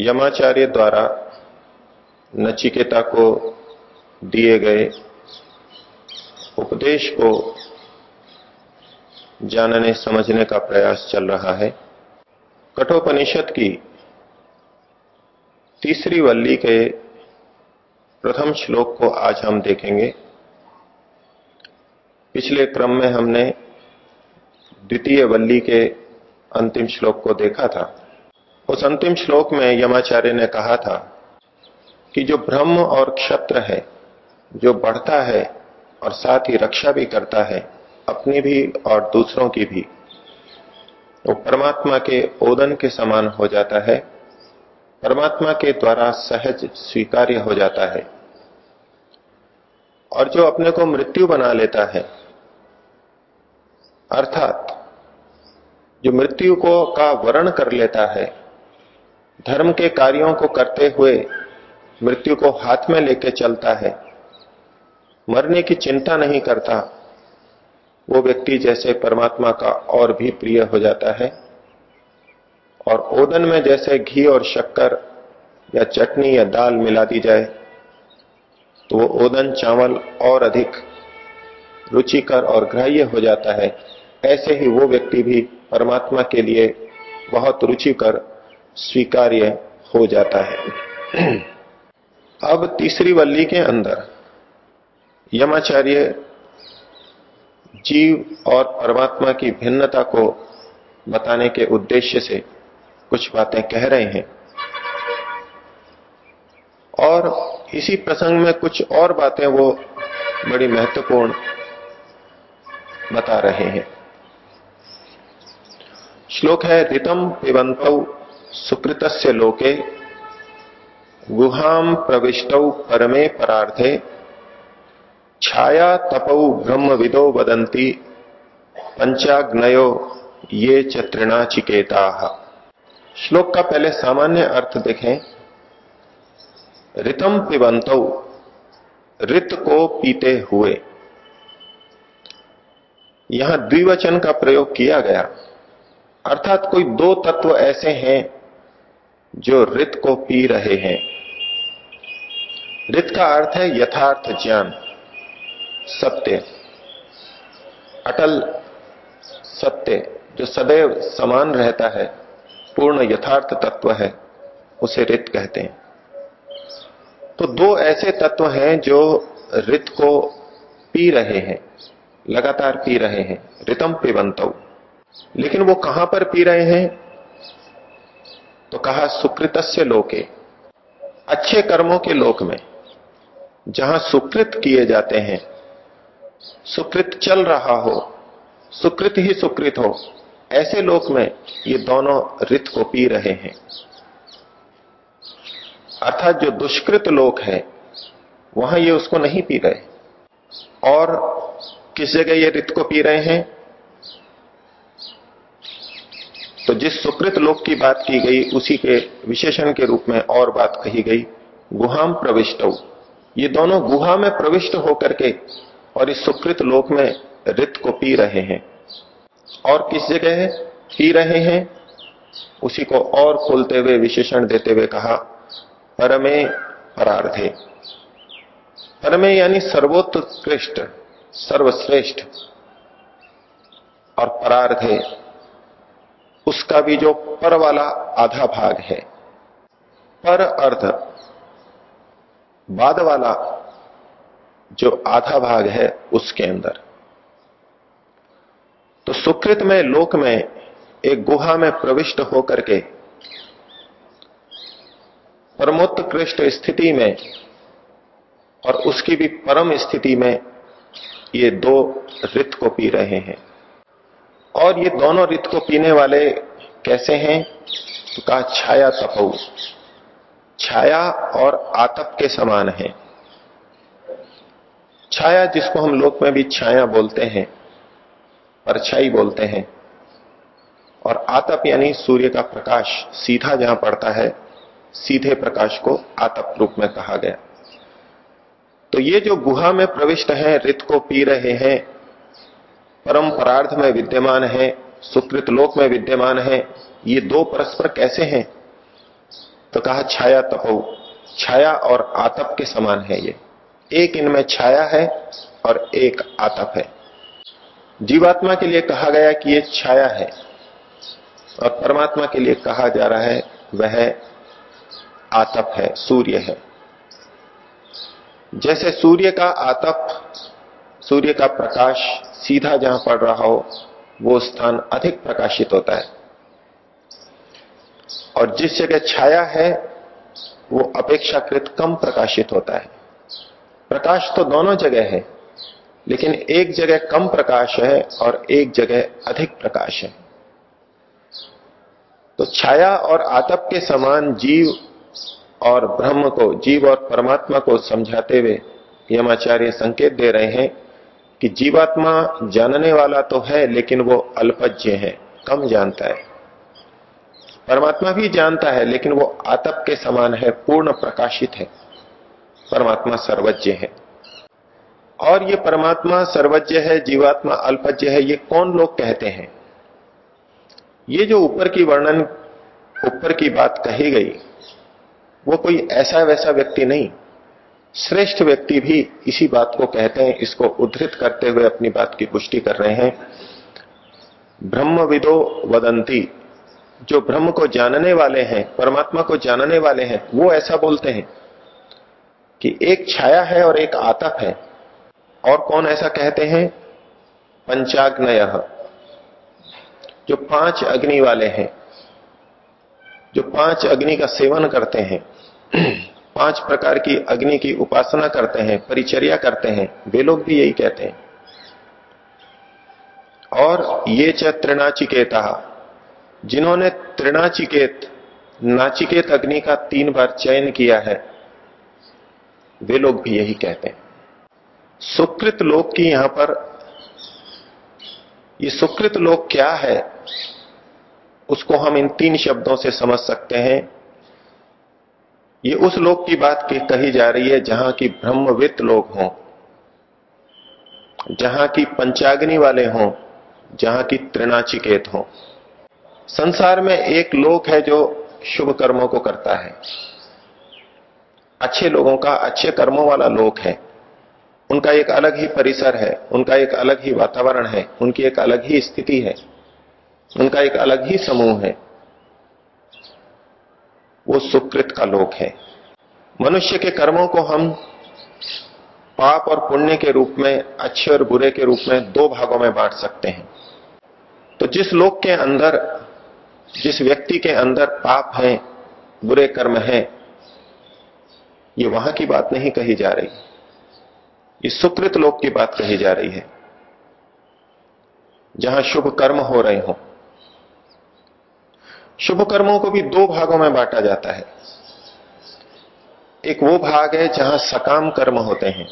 यमाचार्य द्वारा नचिकेता को दिए गए उपदेश को जानने, समझने का प्रयास चल रहा है। कठोपनिषद की तीसरी वल्ली के प्रथम श्लोक को आज हम देखेंगे। पिछले क्रम में हमने द्वितीय वल्ली के अंतिम श्लोक को देखा था। उस अंतिम श्लोक में यमाचार्य ने कहा था कि जो ब्रह्म और क्षत्र है, जो बढ़ता है और साथ ही रक्षा भी करता है, अपनी भी और दूसरों की भी, वो परमात्मा के ओदन के समान हो जाता है, परमात्मा के द्वारा सहज स्वीकार्य हो जाता है, और जो अपने को मृत्यु बना लेता है, अर्थात जो मृत्यु को का वर्ण कर लेता है धर्म के कार्यों को करते हुए मृत्यु को हाथ में लेके चलता है। मरने की चिंता नहीं करता। वो व्यक्ति जैसे परमात्मा का और भी प्रिय हो जाता है। और ओदन में जैसे घी और शक्कर या चटनी या दाल मिला दी जाए तो वो ओदन, चावल और अधिक रुचिकर और ग्राह्य हो जाता है। ऐसे ही वो व्यक्ति भी परमात्मा के लिए बहुत रुचिकर स्वीकार्य हो जाता है। अब तीसरी वल्ली के अंदर, यमाचार्य जीव और परमात्मा की भिन्नता को बताने के उद्देश्य से कुछ बातें कह रहे हैं। और इसी प्रसंग में कुछ और बातें वो बड़ी महत्वपूर्ण बता रहे हैं। श्लोक है ऋतम पिबंत सुकृत लोके गुहाम प्रविष्ट परमे परार्थे छाया तपौ ब्रह्म विदो वदंती पंचाग्नयो ये चत्रिणा चिकेता श्लोक का पहले सामान्य अर्थ देखें। ऋतम पिबंत ऋत को पीते हुए। यहाँ द्विवचन का प्रयोग किया गया। अर्थात कोई दो तत्व ऐसे हैं जो रित को पी रहे हैं। रित का अर्थ है यथार्थ ज्ञान, सत्य, अटल सत्य, जो सदैव समान रहता है, पूर्ण यथार्थ तत्व है, उसे रित कहते हैं। तो दो ऐसे तत्व हैं जो रित को पी रहे हैं, लगातार पी रहे हैं, रितम पिबंत। लेकिन वो कहाँ पर पी रहे हैं? तो कहा, सुकृतस्य लोके, अच्छे कर्मों के लोक में, जहाँ सुकृत किए जाते हैं, सुकृत चल रहा हो, सुकृत ही सुकृत हो, ऐसे लोक में ये दोनों रित को पी रहे हैं। अर्थात जो दुष्कृत लोक है, वहाँ ये उसको नहीं पी रहे। और किस जगह ये रित को पी रहे हैं? तो जिस सुकृत लोक की बात की गई, उसी के विशेषण के रूप में और बात कही गई गुहाम प्रविष्ट ये दोनों गुहा में प्रविष्ट होकर के और इस सुकृत लोक में रित को पी रहे हैं। और किस जगह पी रहे हैं। उसी को और खोलते हुए विशेषण देते हुए कहा, परमे परार्थे। परमे यानी सर्वोत्कृष्ट, सर्वश्रेष्ठ। और परार्थे उसका भी जो पर वाला आधा भाग है। पर अर्थ, बाद वाला जो आधा भाग है उसके अंदर। तो सुकृत में, लोक में, एक गुहा में प्रविष्ट होकर के परमोत्कृष्ट स्थिति में और उसकी भी परम स्थिति में ये दो रित को पी रहे हैं। और ये दोनों रित को पीने वाले कैसे हैं? तो कहा, छाया तपऊ छाया और आतप के समान है। छाया जिसको हम लोक में भी छाया बोलते हैं, परछाई बोलते हैं, और आतप यानी सूर्य का प्रकाश सीधा जहाँ पड़ता है, सीधे प्रकाश को आतप रूप में कहा गया। तो ये जो गुहा में प्रविष्ट है, रित को पी रहे हैं परम परार्थ में विद्यमान है, सुकृत लोक में विद्यमान है, ये दो परस्पर कैसे हैं? तो कहा, छाया तपो छाया और आतप के समान है ये। एक इनमें छाया है और एक आतप है। जीवात्मा के लिए कहा गया कि ये छाया है और परमात्मा के लिए कहा जा रहा है, वह आतप है, सूर्य है। जैसे सूर्य का आतप सूर्य का प्रकाश सीधा जहाँ पड़ रहा हो, वो स्थान अधिक प्रकाशित होता है। और जिस जगह छाया है, वो अपेक्षाकृत कम प्रकाशित होता है। प्रकाश तो दोनों जगह है, लेकिन एक जगह कम प्रकाश है और एक जगह अधिक प्रकाश है। तो छाया और आतप के समान जीव और ब्रह्म को, जीव और परमात्मा को समझाते हुए यमाचार्य संकेत दे रहे हैं कि जीवात्मा जानने वाला तो है, लेकिन वो अल्पज्य है, कम जानता है। परमात्मा भी जानता है, लेकिन वो आतप के समान है, पूर्ण प्रकाशित है। परमात्मा सर्वज्ञ है। और ये परमात्मा सर्वज्ञ है, जीवात्मा अल्पज्ञ है, ये कौन लोग कहते हैं? ये जो ऊपर की वर्णन, ऊपर की बात कही गई, वो कोई ऐसा वैसा व्यक्ति नहीं। श्रेष्ठ व्यक्ति भी इसी बात को कहते हैं, इसको उद्धृत करते हुए अपनी बात की पुष्टि कर रहे हैं। ब्रह्मविदो वदंती, जो ब्रह्म को जानने वाले हैं, परमात्मा को जानने वाले हैं, वो ऐसा बोलते हैं कि एक छाया है और एक आतप है। और कौन ऐसा कहते हैं? पंचाग्नय, जो पाँच अग्नि वाले हैं, जो पाँच अग्नि का सेवन करते हैं। पाँच प्रकार की अग्नि की उपासना करते हैं, परिचर्या करते हैं। वे लोग भी यही कहते हैं। और ये च त्रिनाचिकेता, जिन्होंने त्रिनाचिकेत, नाचिकेत अग्नि का तीन बार चयन किया है, वे लोग भी यही कहते हैं। सुकृत लोक की यहाँ पर, ये सुकृत लोक क्या है, उसको हम इन तीन शब्दों से समझ सकते हैं। ये उस लोक की बात कही जा रही है जहाँ की ब्रह्मविद लोग हों, जहाँ की पंचाग्नि वाले हों, जहाँ की त्रिनाचिकेत हो। संसार में एक लोक है जो शुभ कर्मों को करता है। अच्छे लोगों का, अच्छे कर्मों वाला लोक है। उनका एक अलग ही परिसर है, उनका एक अलग ही वातावरण है, उनकी एक अलग ही स्थिति है, उनका एक अलग ही समूह है। वो सुकृत का लोक है। मनुष्य के कर्मों को हम पाप और पुण्य के रूप में, अच्छे और बुरे के रूप में दो भागों में बांट सकते हैं। तो जिस लोक के अंदर, जिस व्यक्ति के अंदर पाप है, बुरे कर्म है, ये वहाँ की बात नहीं कही जा रही। ये सुकृत लोक की बात कही जा रही है, जहाँ शुभ कर्म हो रहे हो। शुभ कर्मों को भी दो भागों में बांटा जाता है। एक वो भाग है जहाँ सकाम कर्म होते हैं।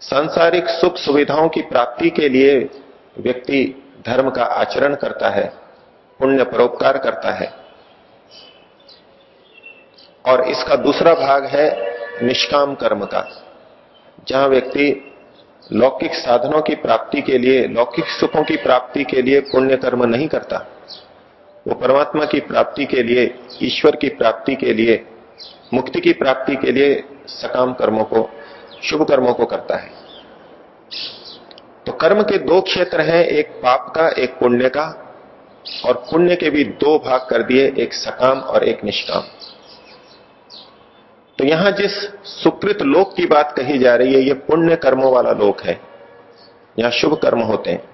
सांसारिक सुख सुविधाओं की प्राप्ति के लिए व्यक्ति धर्म का आचरण करता है, पुण्य परोपकार करता है। और इसका दूसरा भाग है निष्काम कर्म का, जहाँ व्यक्ति लौकिक साधनों की प्राप्ति के लिए, लौकिक सुखों की प्राप्ति के लिए पुण्य कर्म नहीं करता। वो परमात्मा की प्राप्ति के लिए, ईश्वर की प्राप्ति के लिए, मुक्ति की प्राप्ति के लिए सकाम कर्मों को, शुभ कर्मों को करता है। तो कर्म के दो क्षेत्र हैं, एक पाप का, एक पुण्य का, और पुण्य के भी दो भाग कर दिए, एक सकाम और एक निष्काम। तो यहाँ जिस सुकृत लोक की बात कही जा रही है, ये पुण्य कर्मों वाला लोक है। यहाँ शुभ कर्म होते हैं।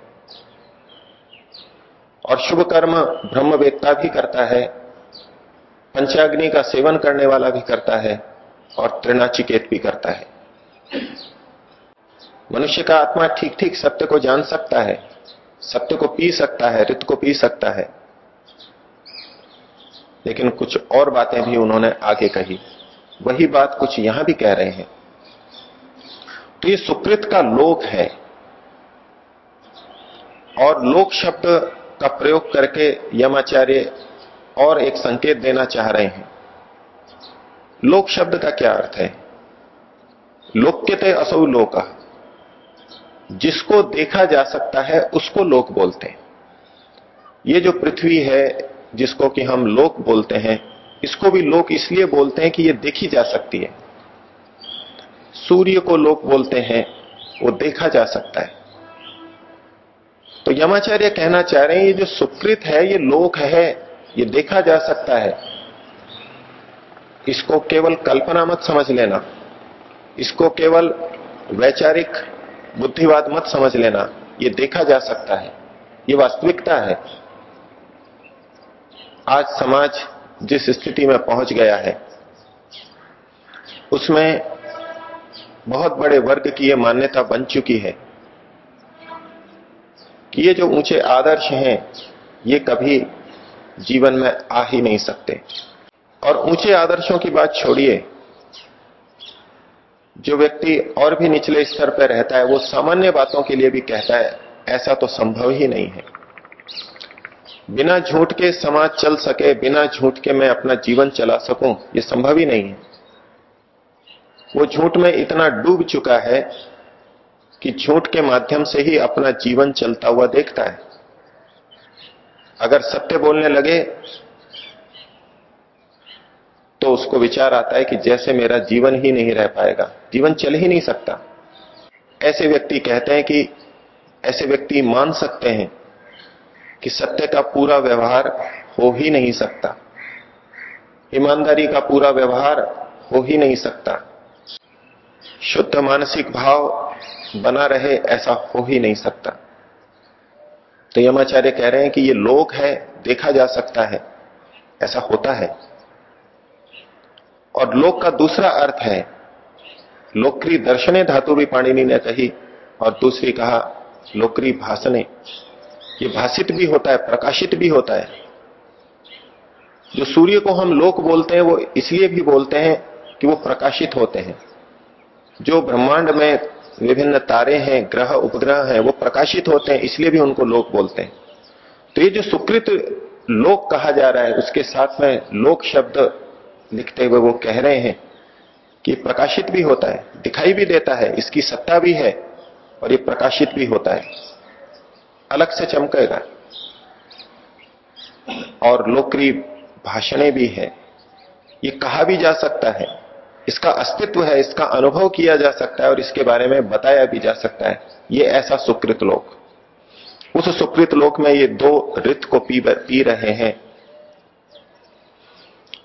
और शुभ कर्म ब्रह्मवेत्ता भी करता है, पंचाग्नि का सेवन करने वाला भी करता है, और त्रिनाचिकेत भी करता है। मनुष्य का आत्मा ठीक ठीक सत्य को जान सकता है, सत्य को पी सकता है, रित को पी सकता है। लेकिन कुछ और बातें भी उन्होंने आगे कही। वही बात कुछ यहाँ भी कह रहे हैं। तो ये सुकृत का लोक है। और लोक शब्द का प्रयोग करके यमाचार्य और एक संकेत देना चाह रहे हैं। लोक शब्द का क्या अर्थ है? लोक्यते असौ लोक। जिसको देखा जा सकता है, उसको लोक बोलते हैं। ये जो पृथ्वी है, जिसको कि हम लोक बोलते हैं, इसको भी लोक इसलिए बोलते हैं कि ये देखी जा सकती है। सूर्य को लोक बोलते हैं, वो देखा जा सकता है। तो यमाचार्य कहना चाह रहे हैं, ये जो सुकृत है, ये लोक है, ये देखा जा सकता है। इसको केवल कल्पना मत समझ लेना। इसको केवल वैचारिक बुद्धिवाद मत समझ लेना। ये देखा जा सकता है। ये वास्तविकता है। आज समाज जिस स्थिति में पहुँच गया है, उसमें बहुत बड़े वर्ग की यह मान्यता बन चुकी है। कि ये जो ऊँचे आदर्श हैं, ये कभी जीवन में आ ही नहीं सकते। और ऊँचे आदर्शों की बात छोड़िए, जो व्यक्ति और भी निचले स्तर पर रहता है, वो सामान्य बातों के लिए भी कहता है, ऐसा तो संभव ही नहीं है। बिना झूठ के समाज चल सके, बिना झूठ के मैं अपना जीवन चला सकूँ, ये संभव ही नहीं है। वो झूठ में इतना डूब चुका है कि झूठ के माध्यम से ही अपना जीवन चलता हुआ देखता है। अगर सत्य बोलने लगे तो उसको विचार आता है कि जैसे मेरा जीवन ही नहीं रह पाएगा, जीवन चल ही नहीं सकता। ऐसे व्यक्ति कहते हैं कि, ऐसे व्यक्ति मान सकते हैं कि सत्य का पूरा व्यवहार हो ही नहीं सकता। ईमानदारी का पूरा व्यवहार हो ही नहीं सकता। शुद्ध मानसिक भाव बना रहे, ऐसा हो ही नहीं सकता। तो यमाचार्य कह रहे हैं कि ये लोक है, देखा जा सकता है, ऐसा होता है। और लोक का दूसरा अर्थ है, लोकरी दर्शने धातु भी पाणिनि ने कही, और दूसरी कहा, लोकरी भाषणे ये भाषित भी होता है, प्रकाशित भी होता है। जो सूर्य को हम लोक बोलते हैं, वो इसलिए भी बोलते हैं कि वो प्रकाशित होते हैं। जो ब्रह्मांड में विभिन्न तारे हैं, ग्रह, उपग्रह हैं, वो प्रकाशित होते हैं, इसलिए भी उनको लोक बोलते हैं। तो ये जो सुकृत लोक कहा जा रहा है, उसके साथ में लोक शब्द लिखते हुए वो कह रहे हैं कि प्रकाशित भी होता है, दिखाई भी देता है, इसकी सत्ता भी है और ये प्रकाशित भी होता है। अलग से चमकेगा। और लोकरी भाषणे भी है। ये कहा भी जा सकता है इसका अस्तित्व है, इसका अनुभव किया जा सकता है और इसके बारे में बताया भी जा सकता है। ये ऐसा सुकृत लोक। उस सुकृत लोक में ये दो रित को पी पी रहे हैं।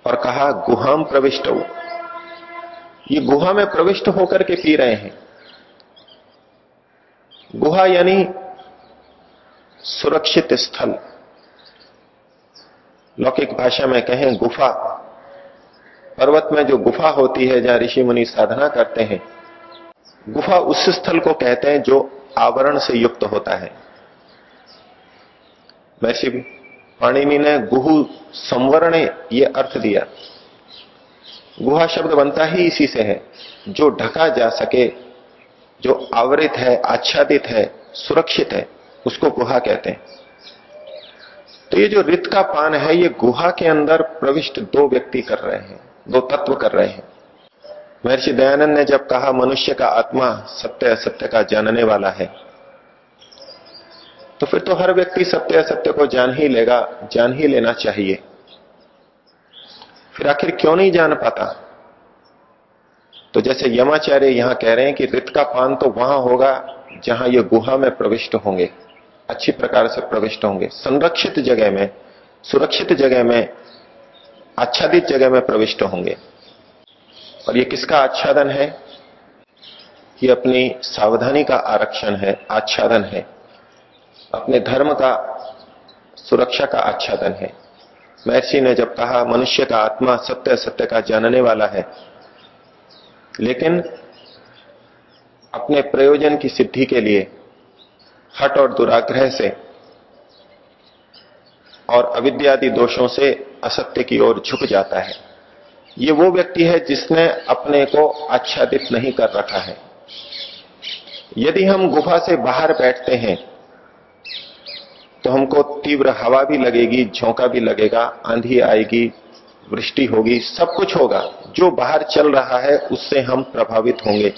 और कहा, गुहाम प्रविष्ट हो। ये गुहा में प्रविष्ट होकर के पी रहे हैं। गुहा यानी सुरक्षित स्थल। लौकिक भाषा में कहें, गुफा। पर्वत में जो गुफा होती है, जहाँ ऋषि मुनि साधना करते हैं, गुफा उस स्थल को कहते हैं जो आवरण से युक्त होता है। भी पाणिनि ने गुहु संवरणे ये अर्थ दिया। गुहा शब्द बनता ही इसी से है। जो ढका जा सके, जो आवरित है, आच्छादित है, सुरक्षित है, उसको गुहा कहते हैं। तो ये जो रित का पान है, ये गुहा के अंदर प्रविष्ट दो व्यक्ति कर रहे हैं। दो तत्व कर रहे हैं। महर्षि दयानंद ने जब कहा, मनुष्य का आत्मा सत्य असत्य का जानने वाला है तो फिर तो हर व्यक्ति सत्य असत्य को जान ही लेगा, जान ही लेना चाहिए। फिर आखिर क्यों नहीं जान पाता? तो जैसे यमाचार्य यहाँ कह रहे हैं कि रित का पान तो वहाँ होगा जहाँ ये गुहा में प्रविष्ट होंगे, अच्छी प्रकार से प्रविष्ट होंगे। संरक्षित जगह में, सुरक्षित जगह में आच्छादित जगह में प्रविष्ट होंगे। और ये किसका आच्छादन है? ये अपनी सावधानी का आरक्षण है, आच्छादन है। अपने धर्म का, सुरक्षा का आच्छादन है। महर्षि ने जब कहा, मनुष्य का आत्मा सत्य सत्य का जानने वाला है, लेकिन अपने प्रयोजन की सिद्धि के लिए, हट और दुराग्रह से और अविद्यादि दोषों से असत्य की ओर झुक जाता है। ये वो व्यक्ति है जिसने अपने को आच्छादित नहीं कर रखा है। यदि हम गुफा से बाहर बैठते हैं तो हमको तीव्र हवा भी लगेगी, झोंका भी लगेगा, आंधी आएगी, वृष्टि होगी, सब कुछ होगा। जो बाहर चल रहा है, उससे हम प्रभावित होंगे।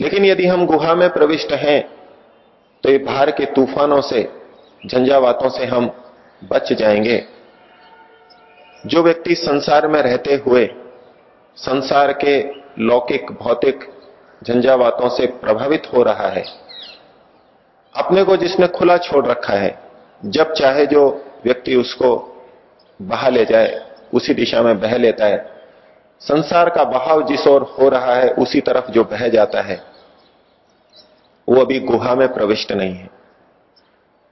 लेकिन यदि हम गुहा में प्रविष्ट हैं तो ये बाहर के तूफानों से, झंझावातों से हम बच जाएँगे। जो व्यक्ति संसार में रहते हुए, संसार के लौकिक, भौतिक, झंझावातों से प्रभावित हो रहा है, अपने को जिसने खुला छोड़ रखा है, जब चाहे जो व्यक्ति उसको बहा ले जाए, उसी दिशा में बह लेता है, संसार का बहाव जिस ओर हो रहा है, उसी तरफ़ जो बह जाता है, वो अभी गुहा में प्रविष्ट नहीं है।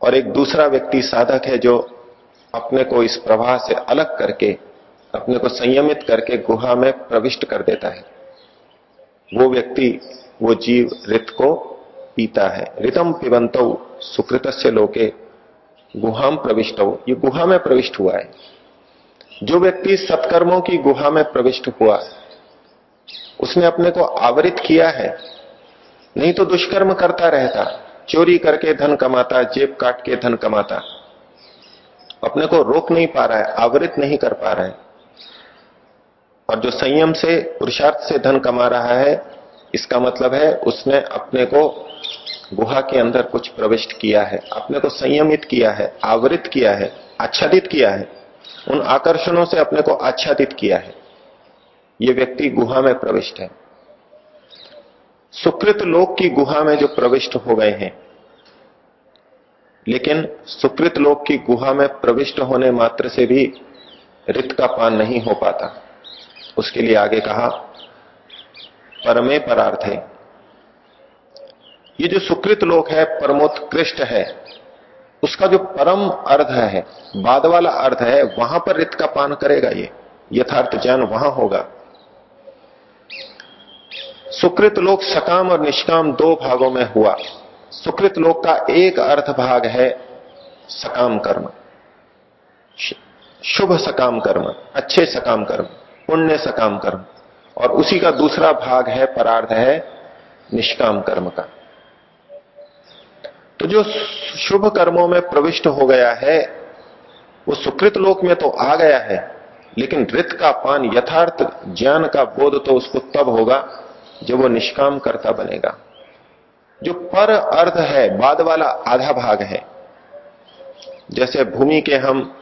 और एक दूसरा व्यक्ति साधक है जो अपने को इस प्रवाह से अलग करके, अपने को संयमित करके गुहा में प्रविष्ट कर देता है। वो व्यक्ति, वो जीव रित को पीता है। रितम पिबंत सुकृत से लोके गुहाम प्रविष्ट। हो ये गुहा में प्रविष्ट हुआ है। जो व्यक्ति सत्कर्मों की गुहा में प्रविष्ट हुआ, उसने अपने को आवरित किया है। नहीं तो दुष्कर्म करता रहता। चोरी करके धन कमाता, जेब काट के धन कमाता। अपने को रोक नहीं पा रहा है, आवृत नहीं कर पा रहा है। और जो संयम से, पुरुषार्थ से धन कमा रहा है, इसका मतलब है उसने अपने को गुहा के अंदर कुछ प्रविष्ट किया है, अपने को संयमित किया है, आवृत किया है, आच्छादित किया है, उन आकर्षणों से अपने को आच्छादित किया है। ये व्यक्ति गुहा में प्रविष्ट है। सुकृत लोक की गुहा में जो प्रविष्ट हो गए हैं लेकिन सुकृत लोक की गुहा में प्रविष्ट होने मात्र से भी रित का पान नहीं हो पाता। उसके लिए आगे कहा, परमे परार्थ। है ये जो सुकृत लोक है, परमोत्कृष्ट है, उसका जो परम अर्थ है, बाद वाला अर्थ है, वहाँ पर रित का पान करेगा ये। यथार्थ ज्ञान वहाँ होगा। सुकृत लोक सकाम और निष्काम दो भागों में हुआ। सुकृत लोक का एक अर्थ भाग है सकाम कर्म। शुभ सकाम कर्म, अच्छे सकाम कर्म, पुण्य सकाम कर्म। और उसी का दूसरा भाग है, परार्थ है, निष्काम कर्म का। तो जो शुभ कर्मों में प्रविष्ट हो गया है, वो सुकृत लोक में तो आ गया है, लेकिन रित का पान यथार्थ, ज्ञान का बोध तो उसको तब होगा, जब वो निष्काम करता बनेगा। जो पर अर्ध है, बाद वाला आधा भाग है। जैसे भूमि के हम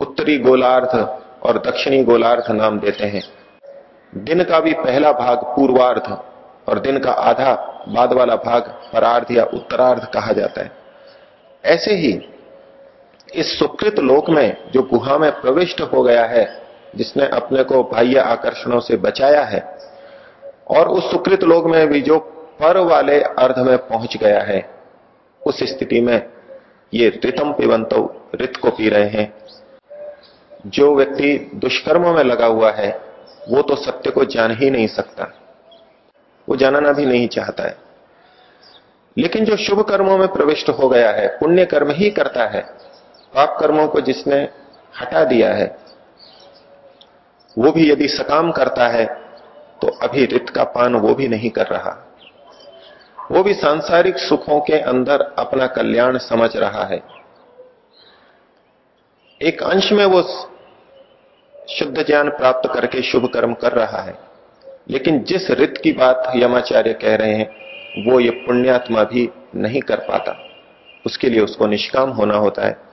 उत्तरी गोलार्ध और दक्षिणी गोलार्ध नाम देते हैं। दिन का भी पहला भाग पूर्वार्ध और दिन का आधा बाद वाला भाग परार्ध या उत्तरार्ध कहा जाता है। ऐसे ही इस सुकृत लोक में जो गुहा में प्रविष्ट हो गया है, जिसने अपने को बाह्य आकर्षणों से बचाया है, और उस सुकृत लोक में भी जो पर वाले अर्ध में पहुँच गया है। उस स्थिति में ये रितम पिबंत रित को पी रहे हैं। जो व्यक्ति दुष्कर्मों में लगा हुआ है, वो तो सत्य को जान ही नहीं सकता। वो जानना भी नहीं चाहता है। लेकिन जो शुभ कर्मों में प्रविष्ट हो गया है, पुण्य कर्म ही करता है, पाप कर्मों को जिसने हटा दिया है, वो भी यदि सकाम करता है तो अभी रित का पान वो भी नहीं कर रहा। वो भी सांसारिक सुखों के अंदर अपना कल्याण समझ रहा है। एक अंश में वो शुद्ध ज्ञान प्राप्त करके शुभ कर्म कर रहा है। लेकिन जिस रित की बात यमाचार्य कह रहे हैं, वो ये पुण्यात्मा भी नहीं कर पाता। उसके लिए उसको निष्काम होना होता है।